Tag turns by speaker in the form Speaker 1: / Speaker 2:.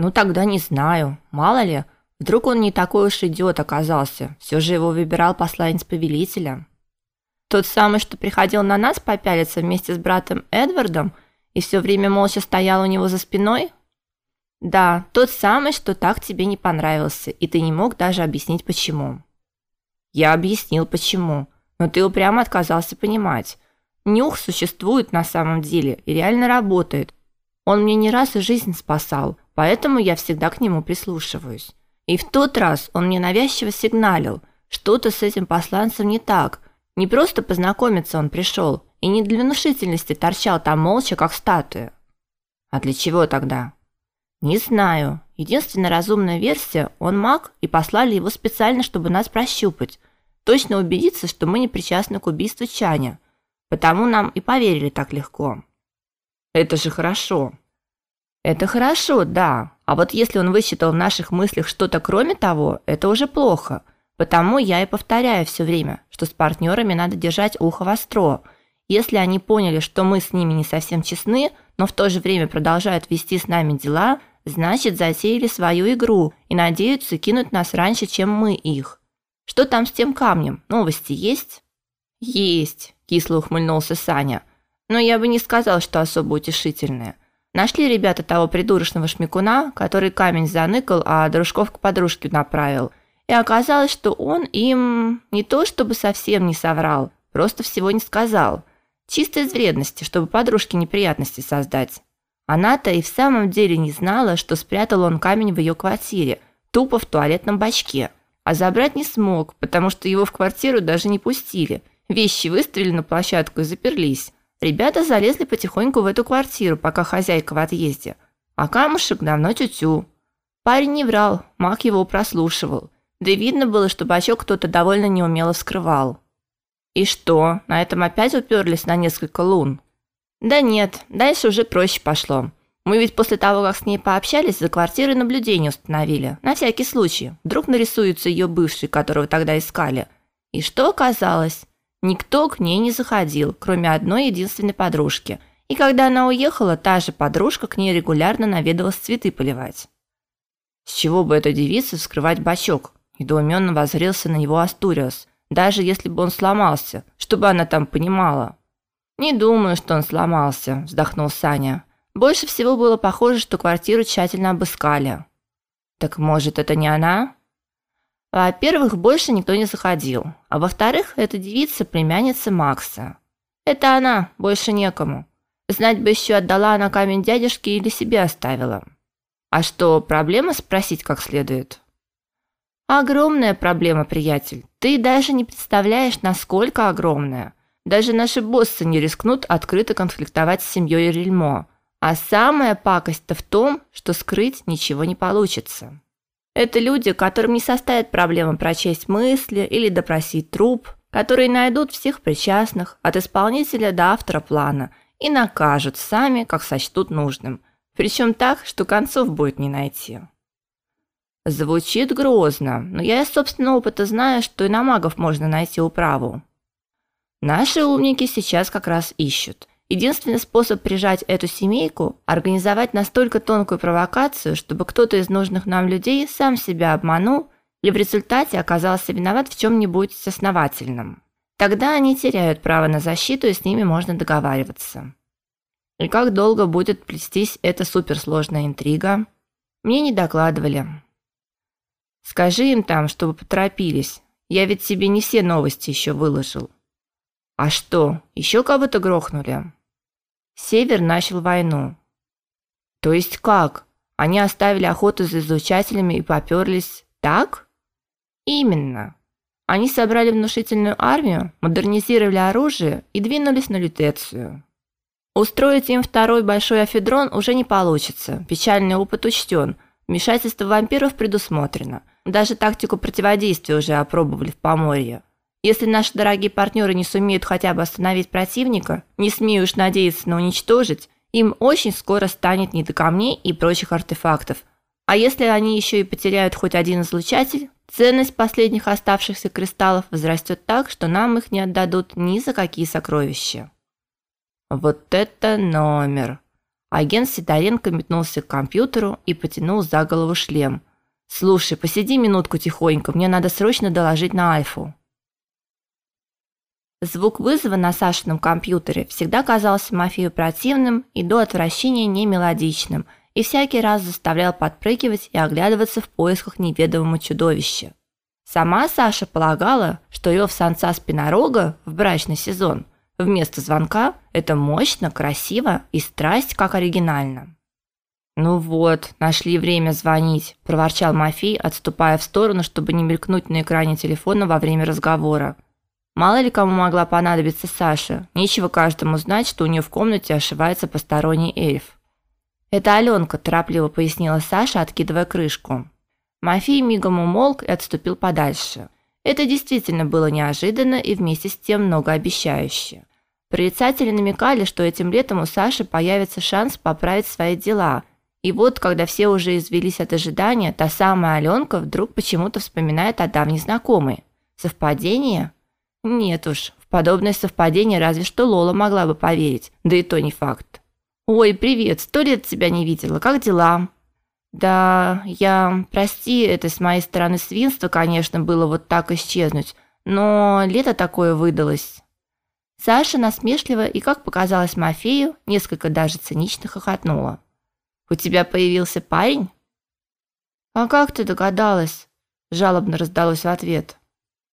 Speaker 1: Ну тогда не знаю. Мало ли, вдруг он не такой уж идиот оказался. Все же его выбирал посланец повелителя. Тот самый, что приходил на нас попялиться вместе с братом Эдвардом и все время молча стоял у него за спиной? Да, тот самый, что так тебе не понравился, и ты не мог даже объяснить почему. Я объяснил почему, но ты упрямо отказался понимать. Нюх существует на самом деле и реально работает. Он мне не раз и жизнь спасал, поэтому я всегда к нему прислушиваюсь. И в тот раз он мне навязчиво сигналил, что-то с этим посланцем не так. Не просто познакомиться он пришел, и не для внушительности торчал там молча, как статуя. А для чего тогда? Не знаю. Единственная разумная версия – он маг, и послали его специально, чтобы нас прощупать. Точно убедиться, что мы не причастны к убийству Чаня. Потому нам и поверили так легко. Это же хорошо. Это хорошо, да. А вот если он высчитал в наших мыслях что-то кроме того, это уже плохо. Потому я и повторяю все время, что с партнерами надо держать ухо востро. Если они поняли, что мы с ними не совсем честны, но в то же время продолжают вести с нами дела, Значит, затеяли свою игру и надеются кинуть нас раньше, чем мы их. Что там с тем камнем? Новости есть? Есть, кисло ухмыльнулся Саня. Но я бы не сказал, что особо утешительные. Нашли ребята того придурочного шмекуна, который камень заныкал, а дружков к подружке направил. И оказалось, что он им не то чтобы совсем не соврал, просто всего не сказал. Чисто из вредности, чтобы подружке неприятности создать. Она-то и в самом деле не знала, что спрятал он камень в ее квартире, тупо в туалетном бачке. А забрать не смог, потому что его в квартиру даже не пустили. Вещи выставили на площадку и заперлись. Ребята залезли потихоньку в эту квартиру, пока хозяйка в отъезде. А камушек давно тю-тю. Парень не врал, маг его прослушивал. Да и видно было, что бачок кто-то довольно неумело вскрывал. И что, на этом опять уперлись на несколько лун? Да нет, дальше уже проще пошло. Мы ведь после того, как с ней пообщались, за квартирой наблюдение установили. На всякий случай. Вдруг нарисуется ее бывший, которого тогда искали. И что оказалось? Никто к ней не заходил, кроме одной единственной подружки. И когда она уехала, та же подружка к ней регулярно наведывалась цветы поливать. С чего бы эта девица вскрывать бачок? Недоуменно воззрелся на него Астуриос. Даже если бы он сломался, чтобы она там понимала. Не думаю, что он сломался, вздохнул Саня. Больше всего было похоже, что квартиру тщательно обыскали. Так может, это не она? Во-первых, больше никто не заходил, а во-вторых, эта девица племянница Макса. Это она, больше некому. Знать бы еще отдала она камень дядюшке или себе оставила. А что, проблема спросить как следует? Огромная проблема, приятель. Ты даже не представляешь, насколько огромная. Даже наши боссы не рискнут открыто конфликтовать с семьей Рельмо. А самая пакость-то в том, что скрыть ничего не получится. Это люди, которым не составит проблемы прочесть мысли или допросить труп, которые найдут всех причастных, от исполнителя до автора плана, и накажут сами, как сочтут нужным. Причем так, что концов будет не найти. Звучит грозно, но я из собственного опыта знаю, что и на магов можно найти управу. Наши умники сейчас как раз ищут. Единственный способ прижать эту семейку организовать настолько тонкую провокацию, чтобы кто-то из нужных нам людей сам себя обманул и в результате оказался виноват в чем нибудь основательном. Тогда они теряют право на защиту, и с ними можно договариваться. И как долго будет плестись эта суперсложная интрига? Мне не докладывали. Скажи им там, чтобы поторопились. Я ведь себе не все новости еще выложил. А что, еще кого-то грохнули? Север начал войну. То есть как? Они оставили охоту за излучателями и поперлись так? Именно. Они собрали внушительную армию, модернизировали оружие и двинулись на лютецию. Устроить им второй большой афедрон уже не получится. Печальный опыт учтен. Вмешательство вампиров предусмотрено. Даже тактику противодействия уже опробовали в Поморье. Если наши дорогие партнеры не сумеют хотя бы остановить противника, не смею уж надеяться на уничтожить, им очень скоро станет не до камней и прочих артефактов. А если они еще и потеряют хоть один излучатель, ценность последних оставшихся кристаллов возрастет так, что нам их не отдадут ни за какие сокровища. Вот это номер. Агент Сидоренко метнулся к компьютеру и потянул за голову шлем. «Слушай, посиди минутку тихонько, мне надо срочно доложить на Альфу». Звук вызова на Сашином компьютере всегда казался Мафию противным и до отвращения немелодичным, и всякий раз заставлял подпрыгивать и оглядываться в поисках неведомого чудовища. Сама Саша полагала, что ее в самца спинорога в брачный сезон вместо звонка это мощно, красиво и страсть как оригинально. Ну вот, нашли время звонить, проворчал Мафий, отступая в сторону, чтобы не мелькнуть на экране телефона во время разговора. Мало ли кому могла понадобиться Саша. Нечего каждому знать, что у нее в комнате ошивается посторонний эльф. Это Аленка, торопливо пояснила Саша, откидывая крышку. Мафий мигом умолк и отступил подальше. Это действительно было неожиданно и вместе с тем многообещающе. Прорицатели намекали, что этим летом у Саши появится шанс поправить свои дела. И вот, когда все уже извелись от ожидания, та самая Аленка вдруг почему-то вспоминает о давней знакомой. Совпадение? Нет уж, в подобное совпадение разве что Лола могла бы поверить, да и то не факт. Ой, привет, сто лет тебя не видела. Как дела? Да, я, прости, это с моей стороны свинство, конечно, было вот так исчезнуть, но лето такое выдалось. Саша насмешливо и, как показалось Мафею, несколько даже цинично хохотнула. У тебя появился парень? А как ты догадалась? жалобно раздалось в ответ.